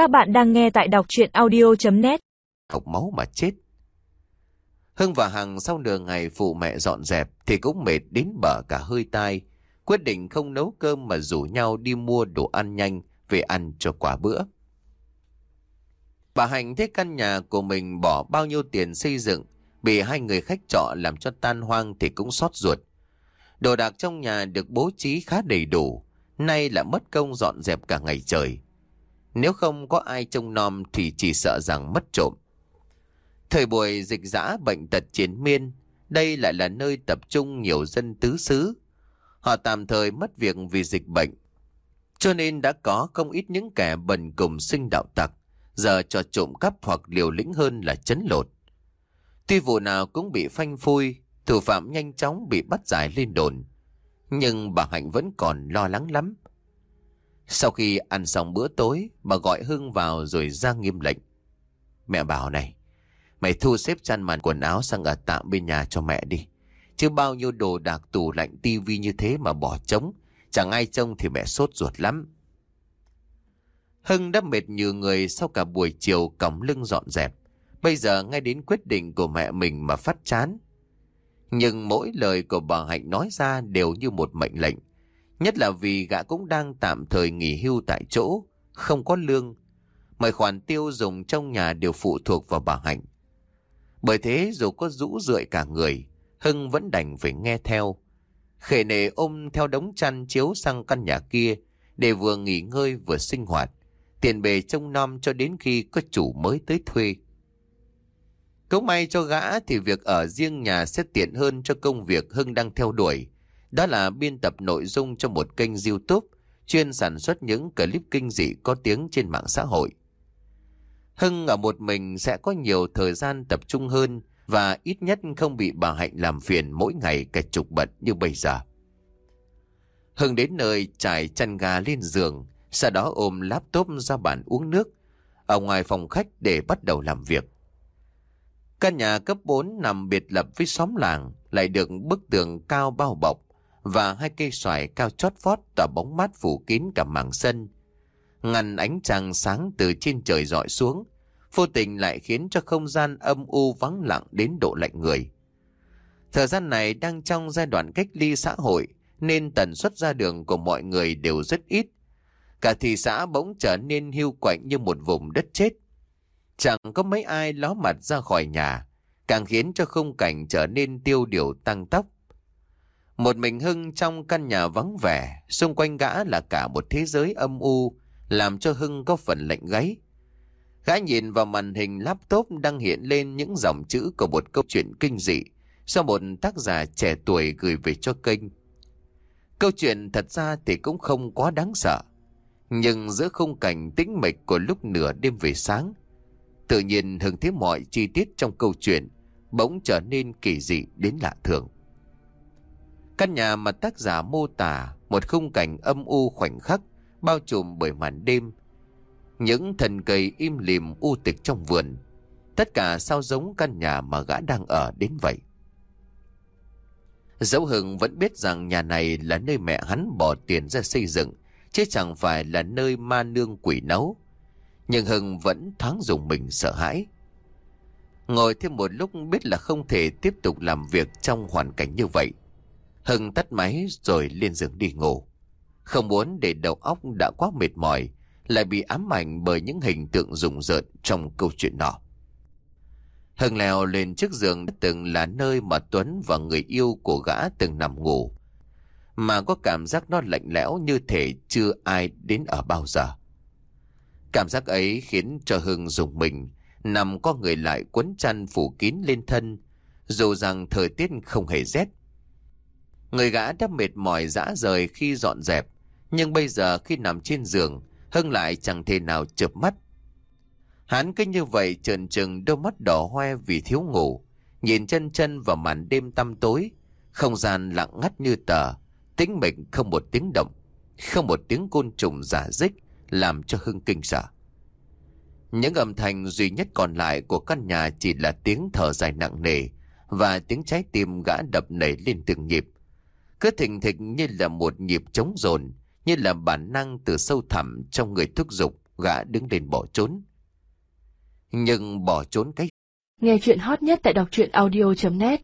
Các bạn đang nghe tại đọc chuyện audio.net Học máu mà chết. Hưng và Hằng sau nửa ngày phụ mẹ dọn dẹp thì cũng mệt đến bở cả hơi tai. Quyết định không nấu cơm mà rủ nhau đi mua đồ ăn nhanh về ăn cho quả bữa. Bà Hạnh thấy căn nhà của mình bỏ bao nhiêu tiền xây dựng, bị hai người khách trọ làm cho tan hoang thì cũng xót ruột. Đồ đạc trong nhà được bố trí khá đầy đủ, nay là mất công dọn dẹp cả ngày trời. Nếu không có ai trông nom thì chỉ sợ rằng mất trộm. Thời buổi dịch dã bệnh tật chiến miên, đây lại là nơi tập trung nhiều dân tứ xứ. Họ tạm thời mất việc vì dịch bệnh. Cho nên đã có không ít những kẻ bần cùng sinh đạo tặc, giờ cho trộm cắp hoặc liều lĩnh hơn là chấn lột. Tuy vụ nào cũng bị phanh phui, thủ phạm nhanh chóng bị bắt giải lên đồn. Nhưng bà Hạnh vẫn còn lo lắng lắm. Sau khi ăn xong bữa tối, bà gọi Hưng vào rồi ra nghiêm lệnh. Mẹ bảo này, mày thu xếp chăn màn quần áo sang ở tạm bên nhà cho mẹ đi. Chứ bao nhiêu đồ đạc tủ lạnh tivi như thế mà bỏ trống, chẳng ai trông thì mẹ sốt ruột lắm. Hưng đã mệt như người sau cả buổi chiều còng lưng dọn dẹp. Bây giờ ngay đến quyết định của mẹ mình mà phát chán. Nhưng mỗi lời của bà Hạnh nói ra đều như một mệnh lệnh. Nhất là vì gã cũng đang tạm thời nghỉ hưu tại chỗ, không có lương. Mọi khoản tiêu dùng trong nhà đều phụ thuộc vào bà Hạnh. Bởi thế dù có rũ rượi cả người, Hưng vẫn đành phải nghe theo. khề nề ôm theo đống chăn chiếu sang căn nhà kia để vừa nghỉ ngơi vừa sinh hoạt. Tiền bề trông nom cho đến khi có chủ mới tới thuê. Cũng may cho gã thì việc ở riêng nhà sẽ tiện hơn cho công việc Hưng đang theo đuổi. Đó là biên tập nội dung cho một kênh youtube chuyên sản xuất những clip kinh dị có tiếng trên mạng xã hội. Hưng ở một mình sẽ có nhiều thời gian tập trung hơn và ít nhất không bị bà Hạnh làm phiền mỗi ngày cả chục bận như bây giờ. Hưng đến nơi trải chăn gà lên giường, sau đó ôm laptop ra bàn uống nước, ở ngoài phòng khách để bắt đầu làm việc. Căn nhà cấp 4 nằm biệt lập với xóm làng, lại được bức tường cao bao bọc và hai cây xoài cao chót vót tỏa bóng mát phủ kín cả mảng sân. Ngăn ánh trăng sáng từ trên trời dọi xuống, vô tình lại khiến cho không gian âm u vắng lặng đến độ lạnh người. Thời gian này đang trong giai đoạn cách ly xã hội nên tần suất ra đường của mọi người đều rất ít. Cả thị xã bỗng trở nên hưu quạnh như một vùng đất chết. Chẳng có mấy ai ló mặt ra khỏi nhà, càng khiến cho khung cảnh trở nên tiêu điều tăng tốc. Một mình Hưng trong căn nhà vắng vẻ, xung quanh gã là cả một thế giới âm u, làm cho Hưng có phần lạnh gáy. Gã nhìn vào màn hình laptop đang hiện lên những dòng chữ của một câu chuyện kinh dị do một tác giả trẻ tuổi gửi về cho kênh. Câu chuyện thật ra thì cũng không quá đáng sợ. Nhưng giữa khung cảnh tĩnh mịch của lúc nửa đêm về sáng, tự nhiên Hưng thấy mọi chi tiết trong câu chuyện bỗng trở nên kỳ dị đến lạ thường. Căn nhà mà tác giả mô tả một khung cảnh âm u khoảnh khắc bao trùm bởi màn đêm. Những thần cây im lìm u tịch trong vườn. Tất cả sao giống căn nhà mà gã đang ở đến vậy. Dẫu Hưng vẫn biết rằng nhà này là nơi mẹ hắn bỏ tiền ra xây dựng, chứ chẳng phải là nơi ma nương quỷ nấu. Nhưng Hưng vẫn thoáng dùng mình sợ hãi. Ngồi thêm một lúc biết là không thể tiếp tục làm việc trong hoàn cảnh như vậy. Hưng tắt máy rồi lên giường đi ngủ. Không muốn để đầu óc đã quá mệt mỏi, lại bị ám ảnh bởi những hình tượng rùng rợn trong câu chuyện nọ. Hưng leo lên chiếc giường đã từng là nơi mà Tuấn và người yêu của gã từng nằm ngủ. Mà có cảm giác nó lạnh lẽo như thể chưa ai đến ở bao giờ. Cảm giác ấy khiến cho Hưng dùng mình, nằm có người lại quấn chăn phủ kín lên thân, dù rằng thời tiết không hề rét. Người gã đã mệt mỏi dã rời khi dọn dẹp, nhưng bây giờ khi nằm trên giường, Hưng lại chẳng thể nào chợp mắt. Hắn cứ như vậy trần trừng đôi mắt đỏ hoe vì thiếu ngủ, nhìn chân chân vào màn đêm tăm tối, không gian lặng ngắt như tờ, tĩnh mịch không một tiếng động, không một tiếng côn trùng giả dích làm cho Hưng kinh sợ. Những âm thanh duy nhất còn lại của căn nhà chỉ là tiếng thở dài nặng nề và tiếng trái tim gã đập nảy lên từng nhịp, cứ thình thịch như là một nhịp trống dồn như là bản năng từ sâu thẳm trong người thúc giục, gã đứng lên bỏ trốn. Nhưng bỏ trốn cách nghe chuyện hot nhất tại đọc truyện audio.net